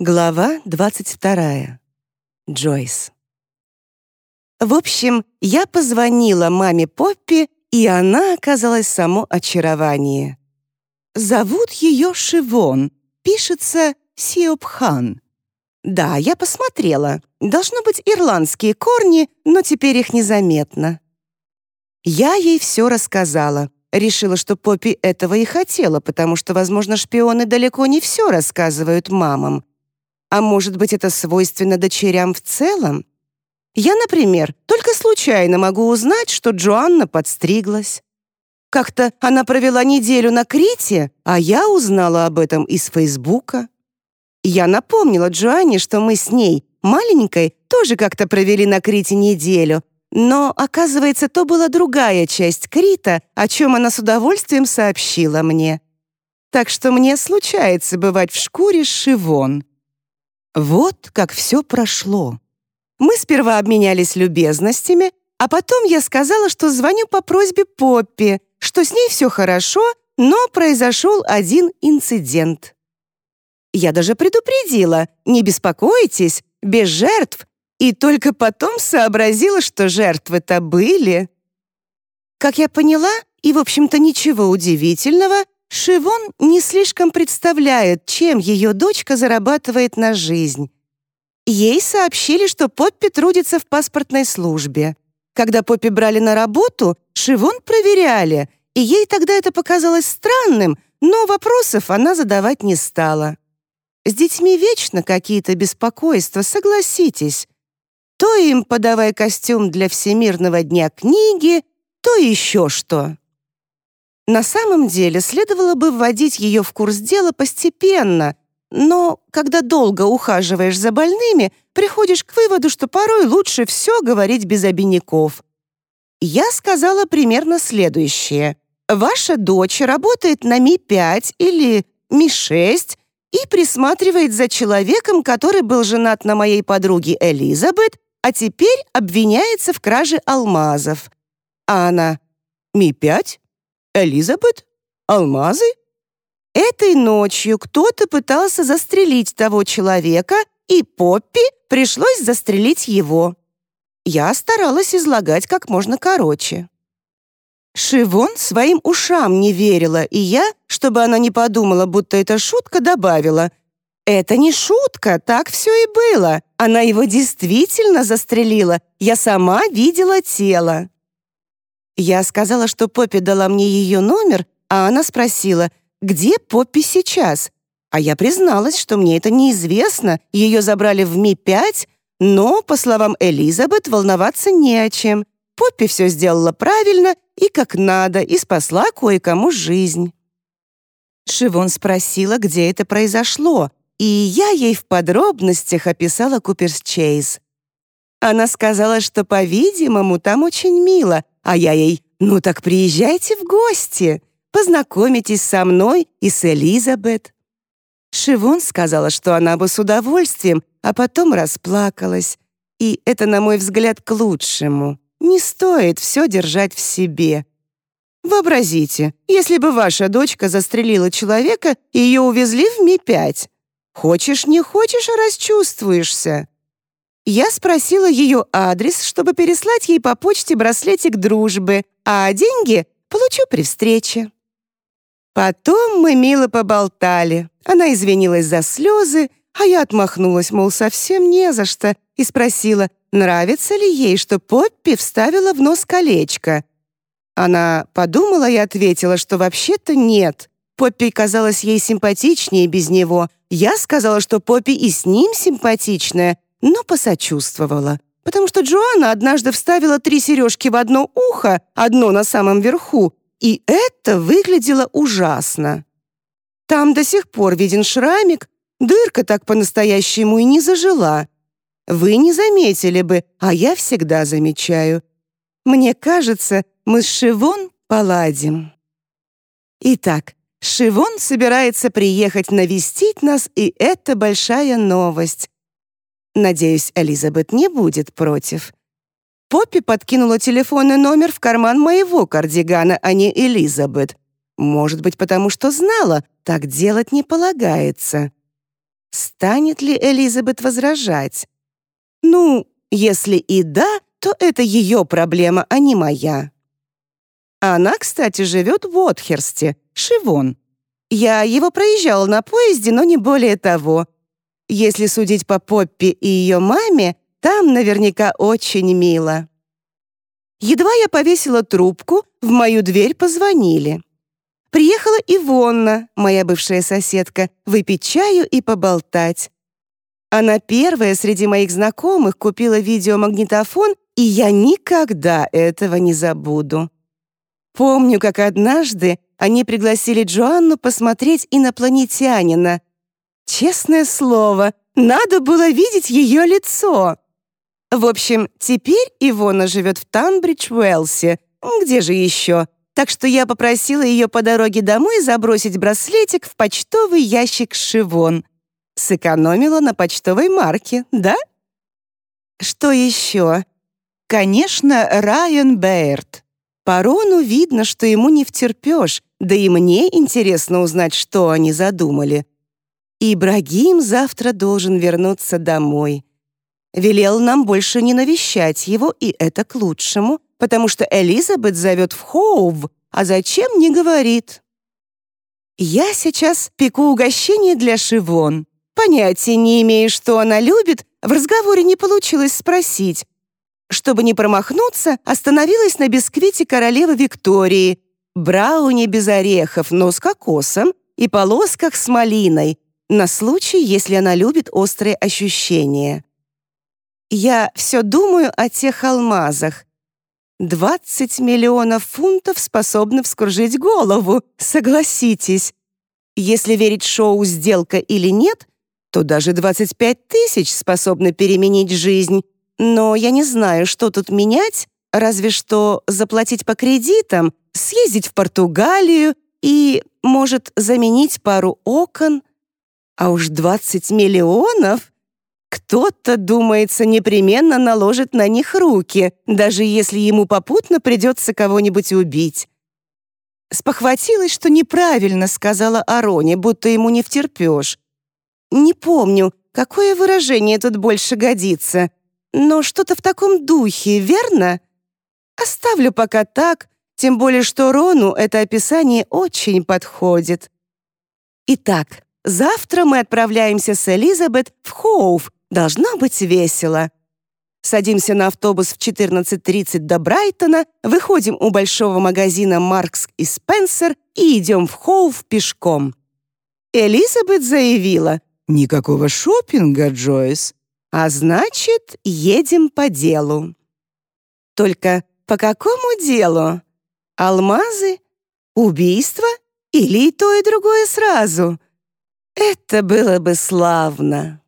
Глава 22. Джойс. В общем, я позвонила маме Поппи, и она оказалась само очарование. Зовут ее Шивон, пишется Сиопхан. Да, я посмотрела. Должно быть ирландские корни, но теперь их незаметно. Я ей все рассказала. Решила, что Поппи этого и хотела, потому что, возможно, шпионы далеко не все рассказывают мамам. А может быть, это свойственно дочерям в целом? Я, например, только случайно могу узнать, что Джоанна подстриглась. Как-то она провела неделю на Крите, а я узнала об этом из Фейсбука. Я напомнила Джоанне, что мы с ней, маленькой, тоже как-то провели на Крите неделю, но, оказывается, то была другая часть Крита, о чем она с удовольствием сообщила мне. Так что мне случается бывать в шкуре Шивон. Вот как все прошло. Мы сперва обменялись любезностями, а потом я сказала, что звоню по просьбе Поппи, что с ней все хорошо, но произошел один инцидент. Я даже предупредила, не беспокойтесь, без жертв, и только потом сообразила, что жертвы-то были. Как я поняла, и, в общем-то, ничего удивительного, Шивон не слишком представляет, чем ее дочка зарабатывает на жизнь. Ей сообщили, что Поппи трудится в паспортной службе. Когда Поппи брали на работу, Шивон проверяли, и ей тогда это показалось странным, но вопросов она задавать не стала. С детьми вечно какие-то беспокойства, согласитесь. То им подавай костюм для Всемирного дня книги, то еще что. На самом деле следовало бы вводить ее в курс дела постепенно, но когда долго ухаживаешь за больными, приходишь к выводу, что порой лучше все говорить без обиняков. Я сказала примерно следующее. Ваша дочь работает на Ми-5 или Ми-6 и присматривает за человеком, который был женат на моей подруге Элизабет, а теперь обвиняется в краже алмазов. А она «Ми-5? Элизабет? Алмазы? Этой ночью кто-то пытался застрелить того человека, и Поппи пришлось застрелить его. Я старалась излагать как можно короче. Шивон своим ушам не верила, и я, чтобы она не подумала, будто это шутка, добавила. «Это не шутка, так все и было. Она его действительно застрелила. Я сама видела тело». Я сказала, что Поппи дала мне ее номер, а она спросила, где Поппи сейчас. А я призналась, что мне это неизвестно, ее забрали в Ми-5, но, по словам Элизабет, волноваться не о чем. Поппи все сделала правильно и как надо, и спасла кое-кому жизнь. Шивон спросила, где это произошло, и я ей в подробностях описала Куперс Чейз. Она сказала, что, по-видимому, там очень мило, а я ей «Ну так приезжайте в гости, познакомитесь со мной и с Элизабет». Шивон сказала, что она бы с удовольствием, а потом расплакалась. И это, на мой взгляд, к лучшему. Не стоит все держать в себе. Вообразите, если бы ваша дочка застрелила человека, ее увезли в Ми-5. Хочешь, не хочешь, а расчувствуешься. Я спросила ее адрес, чтобы переслать ей по почте браслетик дружбы, а деньги получу при встрече. Потом мы мило поболтали. Она извинилась за слезы, а я отмахнулась, мол, совсем не за что, и спросила, нравится ли ей, что Поппи вставила в нос колечко. Она подумала и ответила, что вообще-то нет. Поппи казалась ей симпатичнее без него. Я сказала, что Поппи и с ним симпатичная, но посочувствовала, потому что Джоанна однажды вставила три сережки в одно ухо, одно на самом верху, и это выглядело ужасно. Там до сих пор виден шрамик, дырка так по-настоящему и не зажила. Вы не заметили бы, а я всегда замечаю. Мне кажется, мы с Шивон поладим. Итак, Шивон собирается приехать навестить нас, и это большая новость. Надеюсь, Элизабет не будет против. Поппи подкинула телефонный номер в карман моего кардигана, а не Элизабет. Может быть, потому что знала, так делать не полагается. Станет ли Элизабет возражать? Ну, если и да, то это ее проблема, а не моя. Она, кстати, живет в Отхерсте, Шивон. Я его проезжала на поезде, но не более того. Если судить по Поппи и ее маме, там наверняка очень мило. Едва я повесила трубку, в мою дверь позвонили. Приехала Ивонна, моя бывшая соседка, выпить чаю и поболтать. Она первая среди моих знакомых купила видеомагнитофон, и я никогда этого не забуду. Помню, как однажды они пригласили Джоанну посмотреть «Инопланетянина». Честное слово, надо было видеть ее лицо. В общем, теперь Ивона живет в Танбридж-Уэлсе. Где же еще? Так что я попросила ее по дороге домой забросить браслетик в почтовый ящик Шивон. Сэкономила на почтовой марке, да? Что еще? Конечно, Райан Бэйрд. По Рону видно, что ему не втерпешь, да и мне интересно узнать, что они задумали. Ибрагим завтра должен вернуться домой. Велел нам больше не навещать его, и это к лучшему, потому что Элизабет зовет в Хоув, а зачем не говорит. Я сейчас пеку угощение для Шивон. Понятия не имею, что она любит, в разговоре не получилось спросить. Чтобы не промахнуться, остановилась на бисквите королевы Виктории, брауни без орехов, но с кокосом и полосках с малиной, на случай, если она любит острые ощущения. Я все думаю о тех алмазах. 20 миллионов фунтов способны вскружить голову, согласитесь. Если верить шоу «Сделка» или нет, то даже 25 тысяч способны переменить жизнь. Но я не знаю, что тут менять, разве что заплатить по кредитам, съездить в Португалию и, может, заменить пару окон. А уж 20 миллионов кто-то, думается, непременно наложит на них руки, даже если ему попутно придется кого-нибудь убить. Спохватилась, что неправильно сказала Ароне, будто ему не втерпешь. Не помню, какое выражение тут больше годится, но что-то в таком духе, верно? Оставлю пока так, тем более что Рону это описание очень подходит. Итак, завтра мы отправляемся с Элизабет в Хоув, Должно быть весело. Садимся на автобус в 14.30 до Брайтона, выходим у большого магазина «Маркс и Спенсер» и идем в Хоув пешком. Элизабет заявила, «Никакого шопинга, Джойс, а значит, едем по делу». Только по какому делу? Алмазы? Убийство? Или и то, и другое сразу? Это было бы славно.